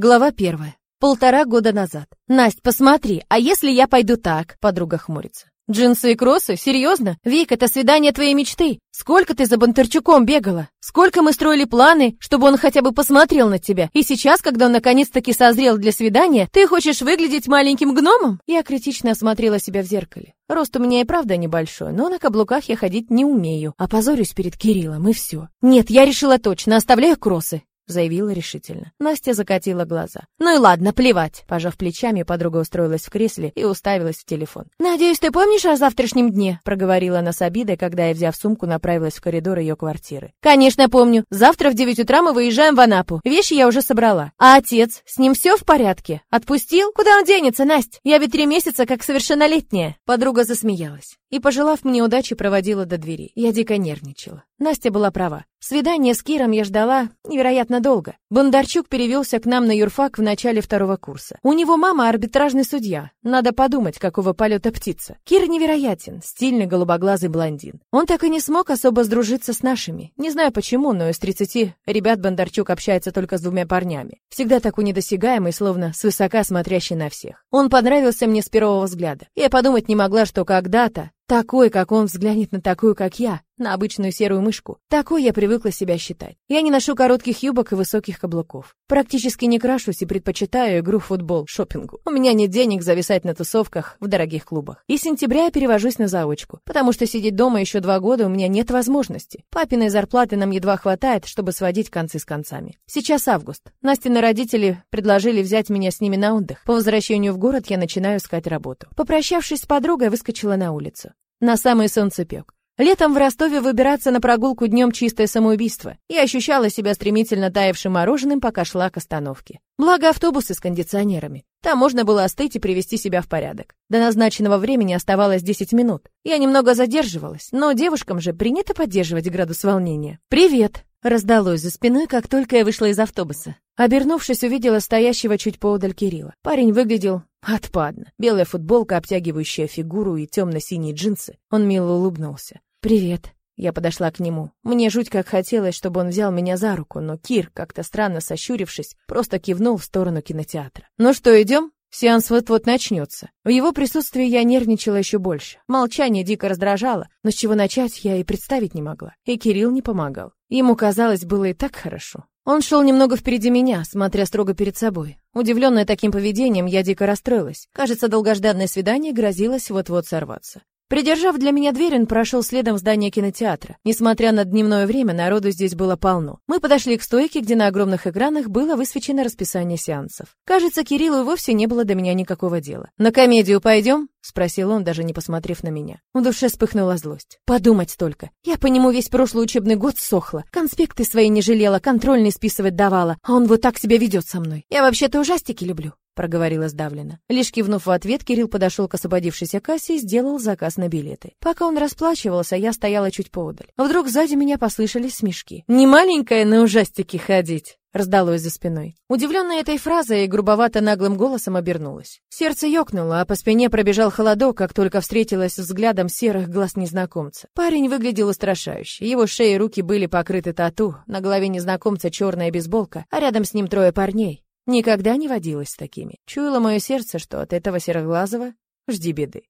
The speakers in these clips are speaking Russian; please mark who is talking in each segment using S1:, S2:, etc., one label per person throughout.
S1: Глава первая. Полтора года назад. Настя, посмотри, а если я пойду так? Подруга хмурится. Джинсы и кроссы? Серьезно? Вик, это свидание твоей мечты. Сколько ты за Бондарчуком бегала? Сколько мы строили планы, чтобы он хотя бы посмотрел на тебя? И сейчас, когда он наконец-таки созрел для свидания, ты хочешь выглядеть маленьким гномом? Я критично осмотрела себя в зеркале. Рост у меня и правда небольшой, но на каблуках я ходить не умею. Опозорюсь перед Кириллом, и все. Нет, я решила точно, оставляю кроссы заявила решительно. Настя закатила глаза. «Ну и ладно, плевать!» Пожав плечами, подруга устроилась в кресле и уставилась в телефон. «Надеюсь, ты помнишь о завтрашнем дне?» проговорила она с обидой, когда я, взяв сумку, направилась в коридор ее квартиры. «Конечно, помню. Завтра в девять утра мы выезжаем в Анапу. Вещи я уже собрала. А отец? С ним все в порядке? Отпустил? Куда он денется, Настя? Я ведь три месяца как совершеннолетняя!» Подруга засмеялась и, пожелав мне удачи, проводила до двери. Я дико нервничала. Настя была права. Свидание с Киром я ждала невероятно долго. Бондарчук перевелся к нам на юрфак в начале второго курса. У него мама арбитражный судья. Надо подумать, какого полета птица. Кир невероятен, стильный голубоглазый блондин. Он так и не смог особо сдружиться с нашими. Не знаю почему, но из 30 ребят Бондарчук общается только с двумя парнями. Всегда такой недосягаемый, словно свысока смотрящий на всех. Он понравился мне с первого взгляда. Я подумать не могла, что когда-то такой, как он взглянет на такую, как я, на обычную серую мышку. Такой я привыкла себя считать. Я не ношу коротких юбок и высоких каблуков. Практически не крашусь и предпочитаю игру в футбол, шопингу. У меня нет денег зависать на тусовках в дорогих клубах. И с сентября я перевожусь на заочку, потому что сидеть дома еще два года у меня нет возможности. Папиной зарплаты нам едва хватает, чтобы сводить концы с концами. Сейчас август. Настины родители предложили взять меня с ними на отдых. По возвращению в город я начинаю искать работу. Попрощавшись с подругой, выскочила на улицу. На самый солнцепек. Летом в Ростове выбираться на прогулку днем чистое самоубийство. Я ощущала себя стремительно таявшим мороженым, пока шла к остановке. Благо автобусы с кондиционерами. Там можно было остыть и привести себя в порядок. До назначенного времени оставалось 10 минут. Я немного задерживалась, но девушкам же принято поддерживать градус волнения. «Привет!» Раздалось за спиной, как только я вышла из автобуса. Обернувшись, увидела стоящего чуть поодаль Кирилла. Парень выглядел отпадно. Белая футболка, обтягивающая фигуру и темно-синие джинсы. Он мило улыбнулся. «Привет». Я подошла к нему. Мне жуть как хотелось, чтобы он взял меня за руку, но Кир, как-то странно сощурившись, просто кивнул в сторону кинотеатра. «Ну что, идем?» Сеанс вот-вот начнется. В его присутствии я нервничала еще больше. Молчание дико раздражало, но с чего начать я и представить не могла. И Кирилл не помогал. Ему казалось, было и так хорошо. Он шел немного впереди меня, смотря строго перед собой. Удивленная таким поведением, я дико расстроилась. Кажется, долгожданное свидание грозилось вот-вот сорваться. Придержав для меня дверь, он прошел следом в здание кинотеатра. Несмотря на дневное время, народу здесь было полно. Мы подошли к стойке, где на огромных экранах было высвечено расписание сеансов. Кажется, Кириллу вовсе не было до меня никакого дела. «На комедию пойдем?» — спросил он, даже не посмотрев на меня. В душе вспыхнула злость. «Подумать только. Я по нему весь прошлый учебный год сохла. Конспекты свои не жалела, контрольные списывать давала. А он вот так себя ведет со мной. Я вообще-то ужастики люблю проговорила сдавленно. Лишь кивнув в ответ, Кирилл подошел к освободившейся кассе и сделал заказ на билеты. Пока он расплачивался, я стояла чуть поодаль. Вдруг сзади меня послышались смешки. «Не маленькая на ужастики ходить!» раздалось за спиной. Удивленная этой фразой и грубовато наглым голосом обернулась. Сердце ёкнуло, а по спине пробежал холодок, как только встретилась взглядом серых глаз незнакомца. Парень выглядел устрашающе. Его шея и руки были покрыты тату, на голове незнакомца черная бейсболка, а рядом с ним трое парней. Никогда не водилась с такими. Чуяло мое сердце, что от этого сероглазого жди беды.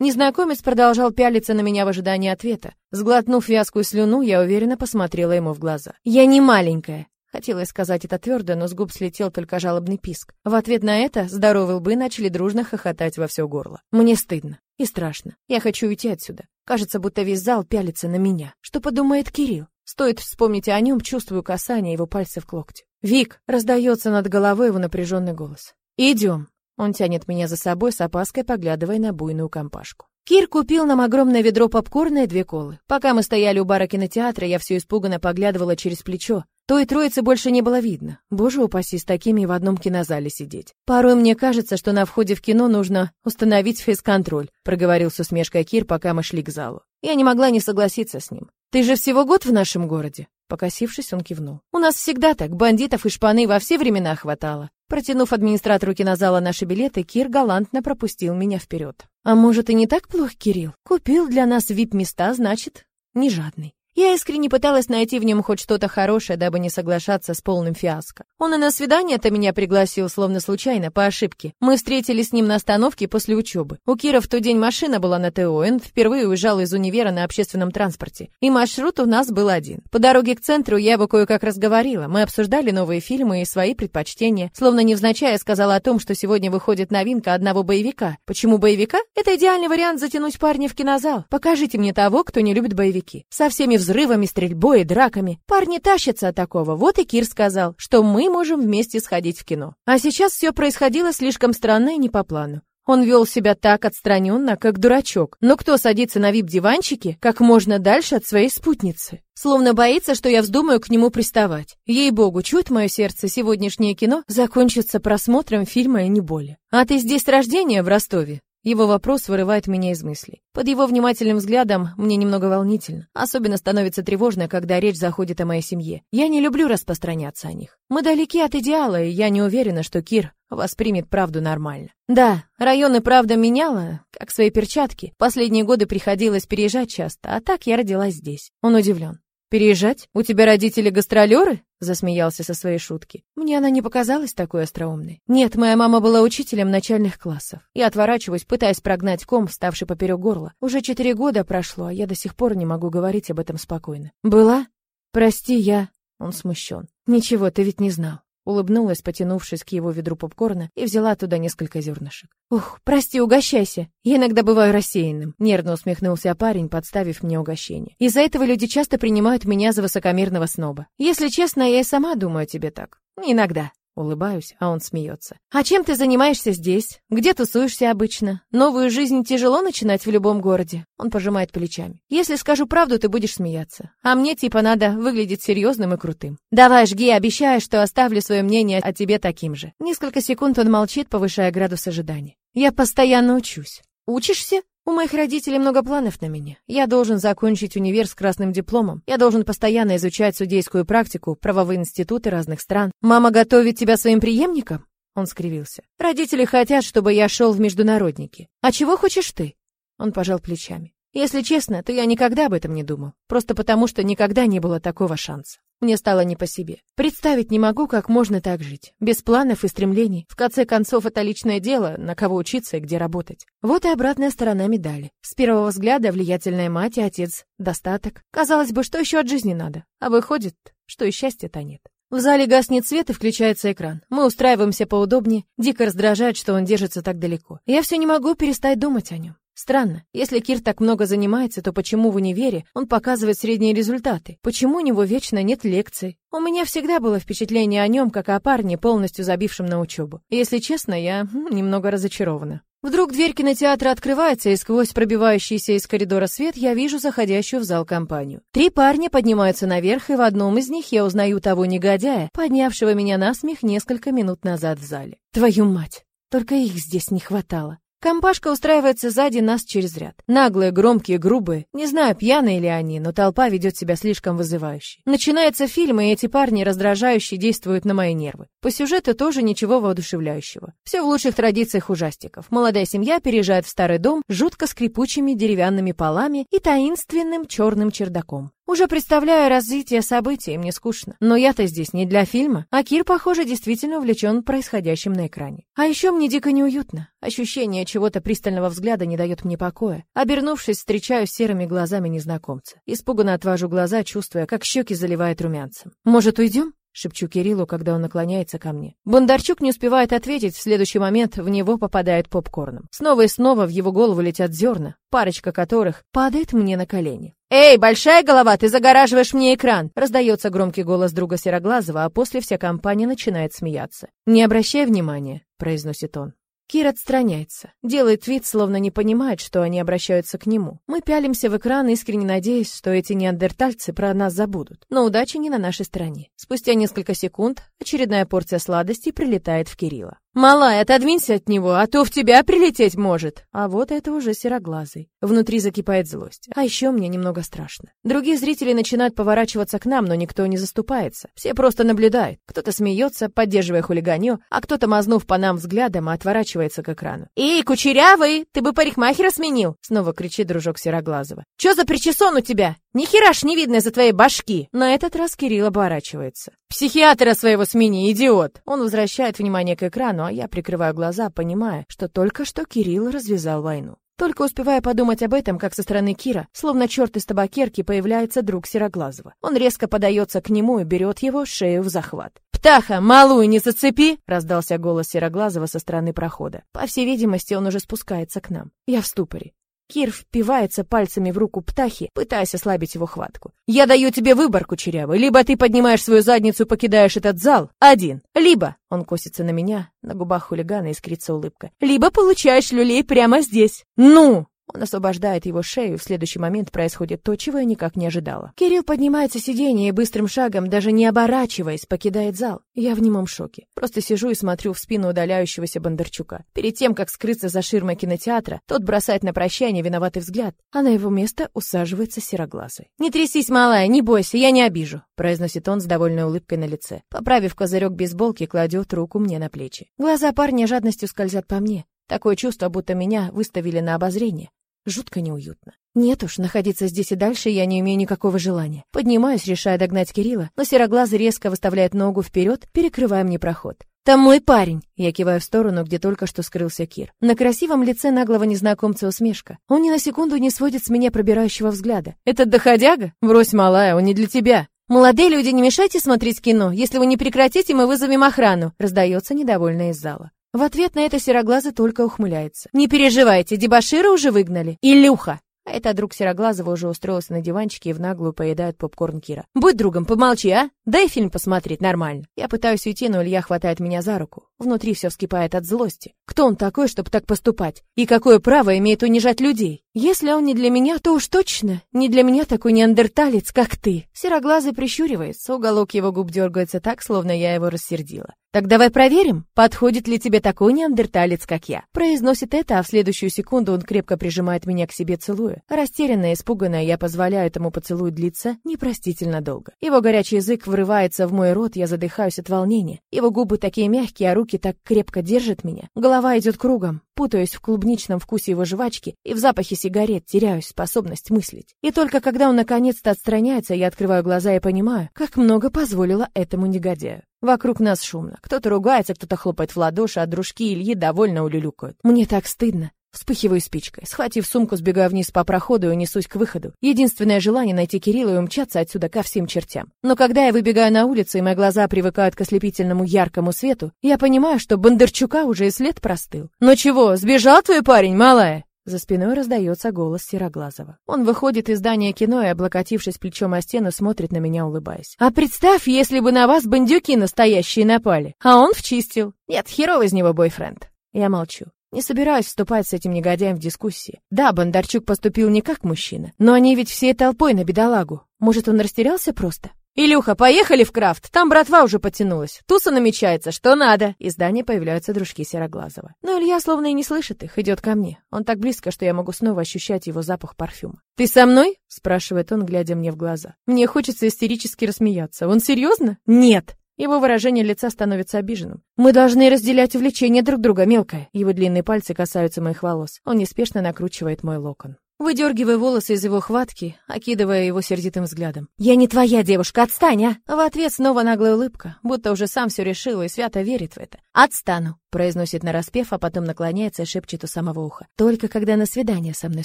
S1: Незнакомец продолжал пялиться на меня в ожидании ответа. Сглотнув вязкую слюну, я уверенно посмотрела ему в глаза. «Я не маленькая!» Хотелось сказать это твердо, но с губ слетел только жалобный писк. В ответ на это здоровые лбы начали дружно хохотать во все горло. Мне стыдно и страшно. Я хочу уйти отсюда. Кажется, будто весь зал пялится на меня. Что подумает Кирилл? Стоит вспомнить о нем, чувствую касание его пальцев к локтю. «Вик!» — раздается над головой его напряженный голос. «Идем!» Он тянет меня за собой с опаской, поглядывая на буйную компашку. Кир купил нам огромное ведро попкорна и две колы. Пока мы стояли у бара кинотеатра, я все испуганно поглядывала через плечо. Той троицы больше не было видно. Боже упаси, с такими в одном кинозале сидеть. Порой мне кажется, что на входе в кино нужно установить фейс-контроль, проговорил с усмешкой Кир, пока мы шли к залу. Я не могла не согласиться с ним. Ты же всего год в нашем городе. Покосившись, он кивнул. У нас всегда так, бандитов и шпаны во все времена хватало. Протянув администратору кинозала наши билеты, Кир галантно пропустил меня вперед. А может и не так плохо, Кирилл? Купил для нас вип-места, значит, не жадный. Я искренне пыталась найти в нем хоть что-то хорошее, дабы не соглашаться с полным фиаско. Он и на свидание-то меня пригласил, словно случайно, по ошибке. Мы встретились с ним на остановке после учебы. У Кира в тот день машина была на ТО, он впервые уезжал из универа на общественном транспорте. И маршрут у нас был один. По дороге к центру я его кое-как разговорила. Мы обсуждали новые фильмы и свои предпочтения. Словно невзначай сказала о том, что сегодня выходит новинка одного боевика. Почему боевика? Это идеальный вариант затянуть парня в кинозал. Покажите мне того, кто не любит боевики. Со всеми взрывами, стрельбой и драками. Парни тащатся от такого. Вот и Кир сказал, что мы можем вместе сходить в кино. А сейчас все происходило слишком странно и не по плану. Он вел себя так отстраненно, как дурачок. Но кто садится на вип-диванчике как можно дальше от своей спутницы? Словно боится, что я вздумаю к нему приставать. Ей-богу, чует мое сердце, сегодняшнее кино закончится просмотром фильма и не более. А ты здесь рождения в Ростове? Его вопрос вырывает меня из мыслей. Под его внимательным взглядом мне немного волнительно. Особенно становится тревожно, когда речь заходит о моей семье. Я не люблю распространяться о них. Мы далеки от идеала, и я не уверена, что Кир воспримет правду нормально. Да, район и правда меняла, как свои перчатки. Последние годы приходилось переезжать часто, а так я родилась здесь. Он удивлен. «Переезжать? У тебя родители гастролеры?» — засмеялся со своей шутки. Мне она не показалась такой остроумной. Нет, моя мама была учителем начальных классов. Я отворачиваюсь, пытаясь прогнать ком, вставший поперек горла. Уже четыре года прошло, а я до сих пор не могу говорить об этом спокойно. «Была? Прости, я...» Он смущен. «Ничего, ты ведь не знал». Улыбнулась, потянувшись к его ведру попкорна, и взяла туда несколько зернышек. «Ух, прости, угощайся. Я иногда бываю рассеянным», — нервно усмехнулся парень, подставив мне угощение. «Из-за этого люди часто принимают меня за высокомерного сноба. Если честно, я и сама думаю о тебе так. Иногда». Улыбаюсь, а он смеется. «А чем ты занимаешься здесь? Где тусуешься обычно? Новую жизнь тяжело начинать в любом городе?» Он пожимает плечами. «Если скажу правду, ты будешь смеяться. А мне типа надо выглядеть серьезным и крутым. Давай, жги, обещаю, что оставлю свое мнение о тебе таким же». Несколько секунд он молчит, повышая градус ожидания. «Я постоянно учусь». «Учишься?» У моих родителей много планов на меня. Я должен закончить универ с красным дипломом. Я должен постоянно изучать судейскую практику, правовые институты разных стран. Мама готовит тебя своим преемником? Он скривился. Родители хотят, чтобы я шел в международники. А чего хочешь ты? Он пожал плечами. Если честно, то я никогда об этом не думал. Просто потому, что никогда не было такого шанса. Мне стало не по себе. Представить не могу, как можно так жить. Без планов и стремлений. В конце концов, это личное дело, на кого учиться и где работать. Вот и обратная сторона медали. С первого взгляда влиятельная мать и отец. Достаток. Казалось бы, что еще от жизни надо? А выходит, что и счастья-то нет. В зале гаснет свет и включается экран. Мы устраиваемся поудобнее. Дико раздражает, что он держится так далеко. Я все не могу перестать думать о нем. Странно, если Кир так много занимается, то почему в универе он показывает средние результаты? Почему у него вечно нет лекций? У меня всегда было впечатление о нем, как о парне, полностью забившем на учебу. если честно, я немного разочарована. Вдруг дверь кинотеатра открывается, и сквозь пробивающийся из коридора свет я вижу заходящую в зал компанию. Три парня поднимаются наверх, и в одном из них я узнаю того негодяя, поднявшего меня на смех несколько минут назад в зале. Твою мать! Только их здесь не хватало. Компашка устраивается сзади нас через ряд. Наглые, громкие, грубые. Не знаю, пьяные ли они, но толпа ведет себя слишком вызывающе. Начинается фильм, и эти парни раздражающие действуют на мои нервы. По сюжету тоже ничего воодушевляющего. Все в лучших традициях ужастиков. Молодая семья переезжает в старый дом жутко скрипучими деревянными полами и таинственным черным чердаком. Уже представляю развитие событий, мне скучно. Но я-то здесь не для фильма, а Кир, похоже, действительно увлечен происходящим на экране. А еще мне дико неуютно. Ощущение чего-то пристального взгляда не дает мне покоя. Обернувшись, встречаю серыми глазами незнакомца. Испуганно отвожу глаза, чувствуя, как щеки заливает румянцем. «Может, уйдем?» Шепчу Кириллу, когда он наклоняется ко мне. Бондарчук не успевает ответить, в следующий момент в него попадает попкорном. Снова и снова в его голову летят зерна, парочка которых падает мне на колени. «Эй, большая голова, ты загораживаешь мне экран!» Раздается громкий голос друга Сероглазого, а после вся компания начинает смеяться. «Не обращай внимания», — произносит он. Кир отстраняется, делает вид, словно не понимает, что они обращаются к нему. Мы пялимся в экран, искренне надеясь, что эти неандертальцы про нас забудут. Но удача не на нашей стороне. Спустя несколько секунд очередная порция сладостей прилетает в Кирилла. Малая, отодвинься от него, а то в тебя прилететь может. А вот это уже сероглазый. Внутри закипает злость. А еще мне немного страшно. Другие зрители начинают поворачиваться к нам, но никто не заступается. Все просто наблюдают. Кто-то смеется, поддерживая хулиганью, а кто-то, мазнув по нам взглядом, отворачивается к экрану. «Эй, кучерявый, ты бы парикмахера сменил!» Снова кричит дружок Сероглазого. «Чё за причесон у тебя? Ни хера ж не видно за твоей башки!» На этот раз Кирилл оборачивается. «Психиатра своего смени, идиот!» Он возвращает внимание к экрану, а я прикрываю глаза, понимая, что только что Кирилл развязал войну. Только успевая подумать об этом, как со стороны Кира, словно черт из табакерки, появляется друг Сероглазого. Он резко подается к нему и берет его шею в захват. «Птаха, малую не зацепи!» — раздался голос Сероглазого со стороны прохода. По всей видимости, он уже спускается к нам. Я в ступоре. Кир впивается пальцами в руку птахи, пытаясь ослабить его хватку. «Я даю тебе выбор, кучерявый. Либо ты поднимаешь свою задницу и покидаешь этот зал, один. Либо...» Он косится на меня, на губах хулигана искрится улыбка. «Либо получаешь люлей прямо здесь. Ну!» Он освобождает его шею, в следующий момент происходит то, чего я никак не ожидала. Кирилл поднимается с сиденья и быстрым шагом, даже не оборачиваясь, покидает зал. Я в немом шоке. Просто сижу и смотрю в спину удаляющегося Бондарчука. Перед тем, как скрыться за ширмой кинотеатра, тот бросает на прощание виноватый взгляд, а на его место усаживается сероглазый. «Не трясись, малая, не бойся, я не обижу», — произносит он с довольной улыбкой на лице. Поправив козырек бейсболки, кладет руку мне на плечи. Глаза парня жадностью скользят по мне. Такое чувство, будто меня выставили на обозрение. Жутко неуютно. Нет уж, находиться здесь и дальше я не имею никакого желания. Поднимаюсь, решая догнать Кирилла, но сероглазый резко выставляет ногу вперед, перекрывая мне проход. «Там мой парень!» Я киваю в сторону, где только что скрылся Кир. На красивом лице наглого незнакомца усмешка. Он ни на секунду не сводит с меня пробирающего взгляда. «Этот доходяга? Брось, малая, он не для тебя!» «Молодые люди, не мешайте смотреть кино. Если вы не прекратите, мы вызовем охрану», — раздается недовольно из зала. В ответ на это Сероглазый только ухмыляется. «Не переживайте, дебошира уже выгнали. Илюха!» А это друг Сероглазого уже устроился на диванчике и в наглую поедает попкорн Кира. «Будь другом, помолчи, а? Дай фильм посмотреть, нормально». Я пытаюсь уйти, но Илья хватает меня за руку. Внутри все вскипает от злости. Кто он такой, чтобы так поступать? И какое право имеет унижать людей? Если он не для меня, то уж точно не для меня такой неандерталец, как ты. Сероглазый прищуривается, уголок его губ дергается так, словно я его рассердила. «Так давай проверим, подходит ли тебе такой неандерталец, как я». Произносит это, а в следующую секунду он крепко прижимает меня к себе, целуя. Растерянная, испуганная, я позволяю этому поцелуй длиться непростительно долго. Его горячий язык врывается в мой рот, я задыхаюсь от волнения. Его губы такие мягкие, а руки так крепко держат меня. Голова идет кругом, путаюсь в клубничном вкусе его жвачки и в запахе сигарет, теряюсь способность мыслить. И только когда он наконец-то отстраняется, я открываю глаза и понимаю, как много позволила этому негодяю. Вокруг нас шумно. Кто-то ругается, кто-то хлопает в ладоши, а дружки Ильи довольно улюлюкают. Мне так стыдно. Вспыхиваю спичкой. Схватив сумку, сбегаю вниз по проходу и несусь к выходу. Единственное желание найти Кирилла и умчаться отсюда ко всем чертям. Но когда я выбегаю на улицу, и мои глаза привыкают к ослепительному яркому свету, я понимаю, что Бондарчука уже и след простыл. «Ну чего, сбежал твой парень, малая?» За спиной раздается голос Сероглазого. Он выходит из здания кино и, облокотившись плечом о стену, смотрит на меня, улыбаясь. «А представь, если бы на вас бандюки настоящие напали, а он вчистил. Нет, херов из него бойфренд». Я молчу. Не собираюсь вступать с этим негодяем в дискуссии. Да, Бондарчук поступил не как мужчина, но они ведь всей толпой на бедолагу. Может, он растерялся просто? «Илюха, поехали в крафт, там братва уже потянулась. Туса намечается, что надо!» Из здания появляются дружки Сероглазого. Но Илья словно и не слышит их, идет ко мне. Он так близко, что я могу снова ощущать его запах парфюма. «Ты со мной?» — спрашивает он, глядя мне в глаза. Мне хочется истерически рассмеяться. «Он серьезно?» «Нет!» Его выражение лица становится обиженным. «Мы должны разделять увлечения друг друга, мелкое». Его длинные пальцы касаются моих волос. Он неспешно накручивает мой локон. Выдергивая волосы из его хватки, окидывая его сердитым взглядом. «Я не твоя девушка, отстань, а!» В ответ снова наглая улыбка, будто уже сам все решил и свято верит в это. «Отстану», — произносит нараспев, а потом наклоняется и шепчет у самого уха. «Только когда на свидание со мной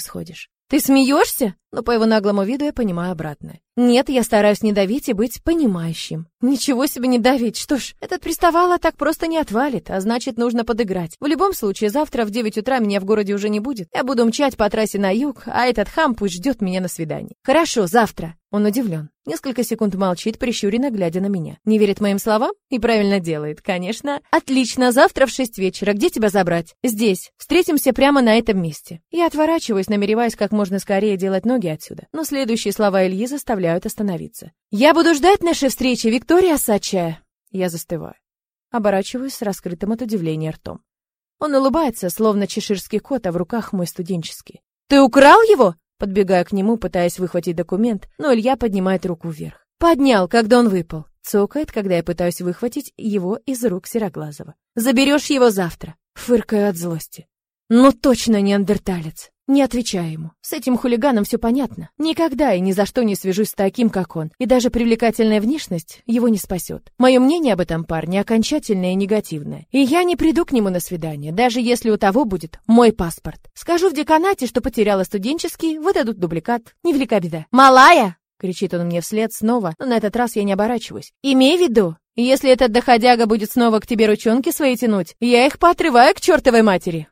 S1: сходишь». «Ты смеешься?» Но по его наглому виду я понимаю обратное. «Нет, я стараюсь не давить и быть понимающим». «Ничего себе не давить! Что ж, этот приставала так просто не отвалит, а значит, нужно подыграть. В любом случае, завтра в 9 утра меня в городе уже не будет. Я буду мчать по трассе на юг, а этот хам пусть ждет меня на свидании». «Хорошо, завтра». Он удивлен. Несколько секунд молчит, прищуренно глядя на меня. Не верит моим словам? И правильно делает, конечно. Отлично, завтра в шесть вечера. Где тебя забрать? Здесь. Встретимся прямо на этом месте. Я отворачиваюсь, намереваясь как можно скорее делать ноги отсюда. Но следующие слова Ильи заставляют остановиться. «Я буду ждать нашей встречи, Виктория Сачая!» Я застываю. Оборачиваюсь с раскрытым от удивления ртом. Он улыбается, словно чеширский кот, а в руках мой студенческий. «Ты украл его?» Подбегаю к нему, пытаясь выхватить документ, но Илья поднимает руку вверх. «Поднял, когда он выпал». Цокает, когда я пытаюсь выхватить его из рук Сероглазого. «Заберешь его завтра». Фыркаю от злости. «Ну точно неандерталец». Не отвечаю ему. С этим хулиганом все понятно. Никогда и ни за что не свяжусь с таким, как он. И даже привлекательная внешность его не спасет. Мое мнение об этом парне окончательное и негативное. И я не приду к нему на свидание, даже если у того будет мой паспорт. Скажу в деканате, что потеряла студенческий, выдадут дубликат. Невелика беда. «Малая!» — кричит он мне вслед снова, но на этот раз я не оборачиваюсь. «Имей в виду, если этот доходяга будет снова к тебе ручонки свои тянуть, я их поотрываю к чертовой матери!»